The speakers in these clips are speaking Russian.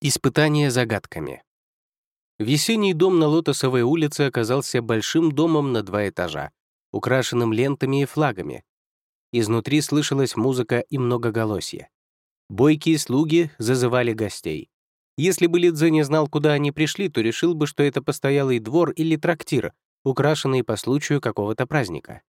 Испытание загадками. Весенний дом на Лотосовой улице оказался большим домом на два этажа, украшенным лентами и флагами. Изнутри слышалась музыка и многоголосье. Бойкие слуги зазывали гостей. Если бы Лидзе не знал, куда они пришли, то решил бы, что это постоялый двор или трактир, украшенный по случаю какого-то праздника.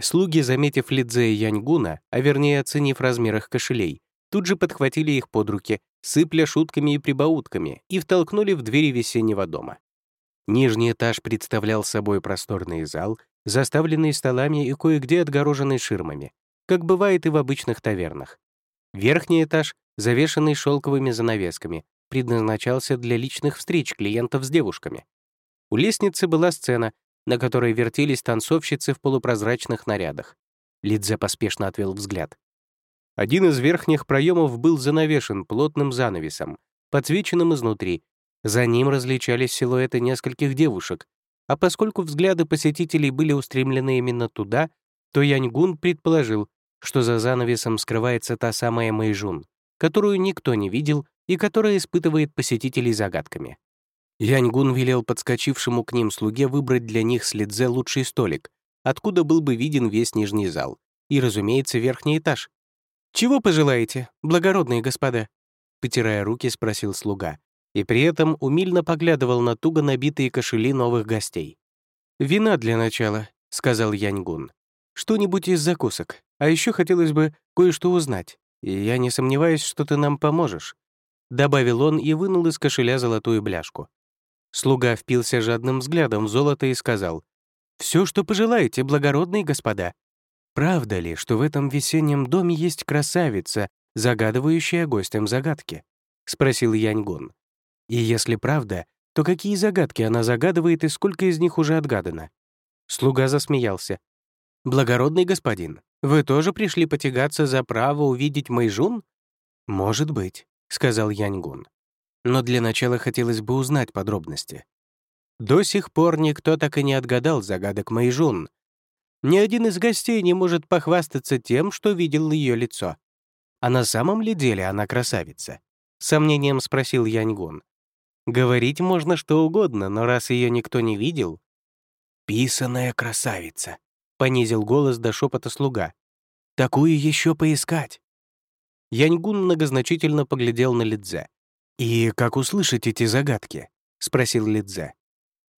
Слуги, заметив Лидзе и Яньгуна, а вернее оценив размер их кошелей, тут же подхватили их под руки, сыпля шутками и прибаутками, и втолкнули в двери весеннего дома. Нижний этаж представлял собой просторный зал, заставленный столами и кое-где отгороженный ширмами, как бывает и в обычных тавернах. Верхний этаж, завешенный шелковыми занавесками, предназначался для личных встреч клиентов с девушками. У лестницы была сцена, на которой вертелись танцовщицы в полупрозрачных нарядах. Лидзе поспешно отвел взгляд. Один из верхних проемов был занавешен плотным занавесом, подсвеченным изнутри. За ним различались силуэты нескольких девушек, а поскольку взгляды посетителей были устремлены именно туда, то Яньгун предположил, что за занавесом скрывается та самая Мэйжун, которую никто не видел и которая испытывает посетителей загадками. Яньгун велел подскочившему к ним слуге выбрать для них с Лидзе лучший столик, откуда был бы виден весь нижний зал, и, разумеется, верхний этаж, «Чего пожелаете, благородные господа?» Потирая руки, спросил слуга, и при этом умильно поглядывал на туго набитые кошели новых гостей. «Вина для начала», — сказал Яньгун. «Что-нибудь из закусок. А еще хотелось бы кое-что узнать, и я не сомневаюсь, что ты нам поможешь», — добавил он и вынул из кошеля золотую бляшку. Слуга впился жадным взглядом в золото и сказал, «Все, что пожелаете, благородные господа. Правда ли, что в этом весеннем доме есть красавица, загадывающая гостям загадки? Спросил Яньгун. И если правда, то какие загадки она загадывает и сколько из них уже отгадано? Слуга засмеялся. «Благородный господин, вы тоже пришли потягаться за право увидеть Мэйжун?» «Может быть», — сказал Яньгун. «Но для начала хотелось бы узнать подробности». До сих пор никто так и не отгадал загадок Мэйжун, ни один из гостей не может похвастаться тем, что видел ее лицо. А на самом ли деле она красавица? Сомнением спросил Яньгун. Говорить можно что угодно, но раз ее никто не видел... «Писаная красавица», — понизил голос до шепота слуга. «Такую еще поискать». Яньгун многозначительно поглядел на Лидзе. «И как услышать эти загадки?» — спросил Лидзе.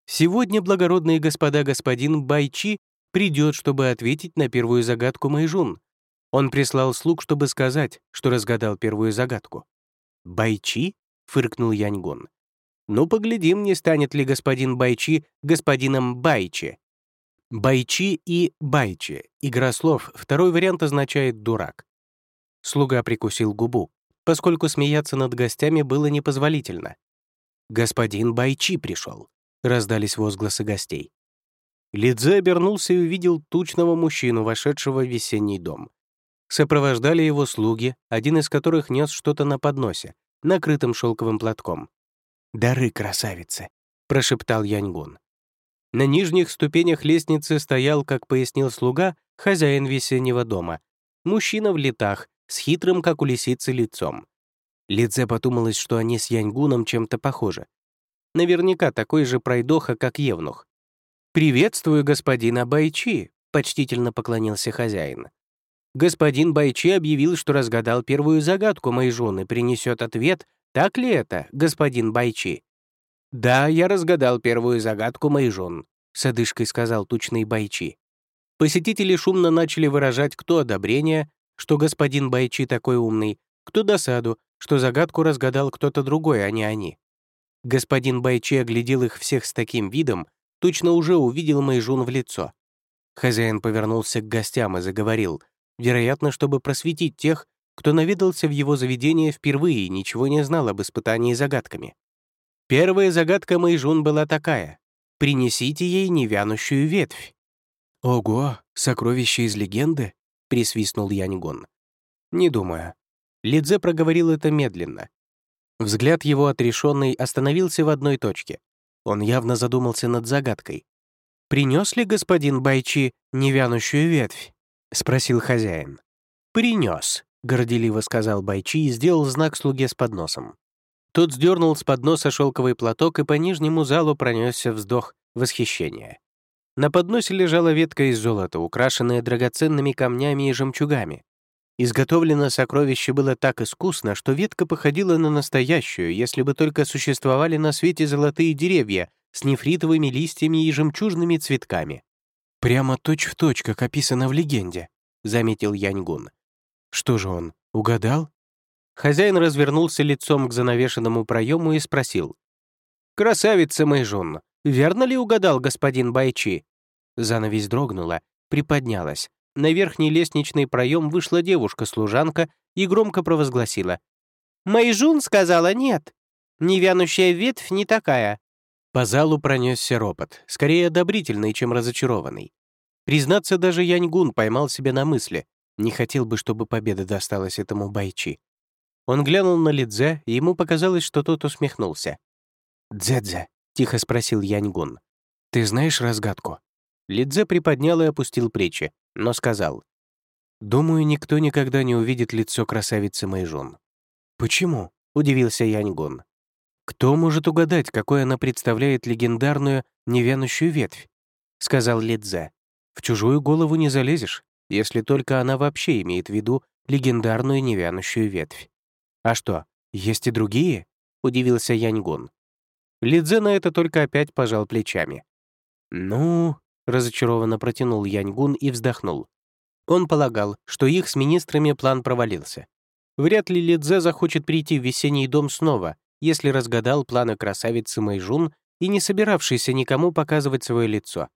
«Сегодня, благородные господа господин Байчи придет, чтобы ответить на первую загадку Майжун. Он прислал слуг, чтобы сказать, что разгадал первую загадку. «Байчи?» — фыркнул Яньгон. «Ну, поглядим, не станет ли господин Байчи господином Байчи». Байчи и Байчи — игра слов, второй вариант означает «дурак». Слуга прикусил губу, поскольку смеяться над гостями было непозволительно. «Господин Байчи пришел», — раздались возгласы гостей. Лидзе обернулся и увидел тучного мужчину, вошедшего в весенний дом. Сопровождали его слуги, один из которых нес что-то на подносе, накрытым шелковым платком. «Дары красавицы», — прошептал Яньгун. На нижних ступенях лестницы стоял, как пояснил слуга, хозяин весеннего дома. Мужчина в летах, с хитрым, как у лисицы, лицом. Лидзе подумалось, что они с Яньгуном чем-то похожи. Наверняка такой же пройдоха, как Евнух. «Приветствую господина Байчи», — почтительно поклонился хозяин. «Господин Байчи объявил, что разгадал первую загадку моей жены, принесет ответ, так ли это, господин Байчи?» «Да, я разгадал первую загадку моей жен», — с одышкой сказал тучный Байчи. Посетители шумно начали выражать кто одобрение, что господин Байчи такой умный, кто досаду, что загадку разгадал кто-то другой, а не они. Господин Байчи оглядел их всех с таким видом, точно уже увидел Мэйжун в лицо. Хозяин повернулся к гостям и заговорил, вероятно, чтобы просветить тех, кто наведался в его заведение впервые и ничего не знал об испытании загадками. Первая загадка Мэйжун была такая — «Принесите ей невянущую ветвь». «Ого, сокровище из легенды?» — присвистнул Яньгон. «Не думаю». Лидзе проговорил это медленно. Взгляд его отрешенный остановился в одной точке. Он явно задумался над загадкой. «Принес ли господин Байчи невянущую ветвь?» — спросил хозяин. «Принес», — горделиво сказал Байчи и сделал знак слуге с подносом. Тот сдернул с подноса шелковый платок, и по нижнему залу пронесся вздох восхищения. На подносе лежала ветка из золота, украшенная драгоценными камнями и жемчугами. Изготовлено сокровище было так искусно, что ветка походила на настоящую, если бы только существовали на свете золотые деревья с нефритовыми листьями и жемчужными цветками. «Прямо точь-в-точь, точь, как описано в легенде», — заметил Яньгун. «Что же он, угадал?» Хозяин развернулся лицом к занавешенному проему и спросил. «Красавица Мэйжун, верно ли угадал господин Байчи?» Занавесь дрогнула, приподнялась. На верхний лестничный проем вышла девушка-служанка и громко провозгласила. «Мэйжун сказала нет. Невянущая ветвь не такая». По залу пронесся ропот, скорее одобрительный, чем разочарованный. Признаться, даже Яньгун поймал себя на мысли. Не хотел бы, чтобы победа досталась этому Байчи. Он глянул на Лидзе, и ему показалось, что тот усмехнулся. «Дзэдзе», — тихо спросил Яньгун, — «ты знаешь разгадку?» Лидзе приподнял и опустил плечи, но сказал. «Думаю, никто никогда не увидит лицо красавицы Мэйжун». «Почему?» — удивился Яньгун. «Кто может угадать, какой она представляет легендарную невянущую ветвь?» — сказал Лидзе. «В чужую голову не залезешь, если только она вообще имеет в виду легендарную невянущую ветвь». «А что, есть и другие?» — удивился Яньгун. Лидзе на это только опять пожал плечами. «Ну...» — разочарованно протянул Яньгун и вздохнул. Он полагал, что их с министрами план провалился. Вряд ли Лидзе захочет прийти в весенний дом снова, если разгадал планы красавицы Мэйжун и не собиравшийся никому показывать свое лицо.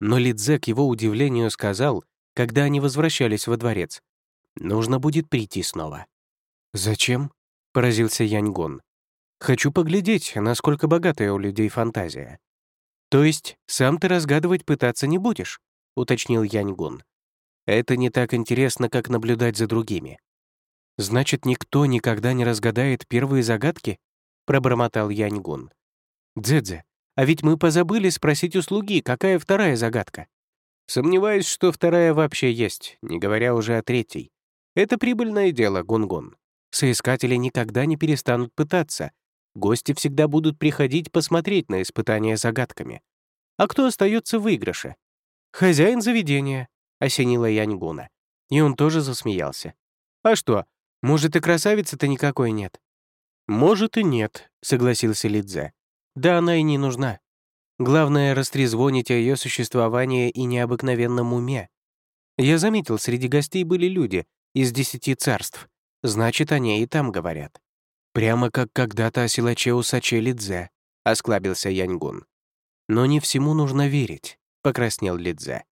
Но Лидзе к его удивлению сказал, когда они возвращались во дворец, «Нужно будет прийти снова». «Зачем?» — поразился Яньгон. «Хочу поглядеть, насколько богатая у людей фантазия». «То есть сам ты разгадывать пытаться не будешь?» — уточнил Яньгун. «Это не так интересно, как наблюдать за другими». «Значит, никто никогда не разгадает первые загадки?» — пробормотал Яньгун. «Дзэдзе, а ведь мы позабыли спросить у слуги, какая вторая загадка?» «Сомневаюсь, что вторая вообще есть, не говоря уже о третьей. Это прибыльное дело, Гунгун. Соискатели никогда не перестанут пытаться. Гости всегда будут приходить посмотреть на испытания загадками. А кто остается в выигрыше? Хозяин заведения, осенила Яньгуна. И он тоже засмеялся. А что, может и красавицы-то никакой нет? Может и нет, согласился Лидзе. Да она и не нужна. Главное — растрезвонить о ее существовании и необыкновенном уме. Я заметил, среди гостей были люди из десяти царств, Значит, они и там говорят. Прямо как когда-то о силаче Усаче Лидзе, осклабился Яньгун. Но не всему нужно верить, покраснел Лидзе.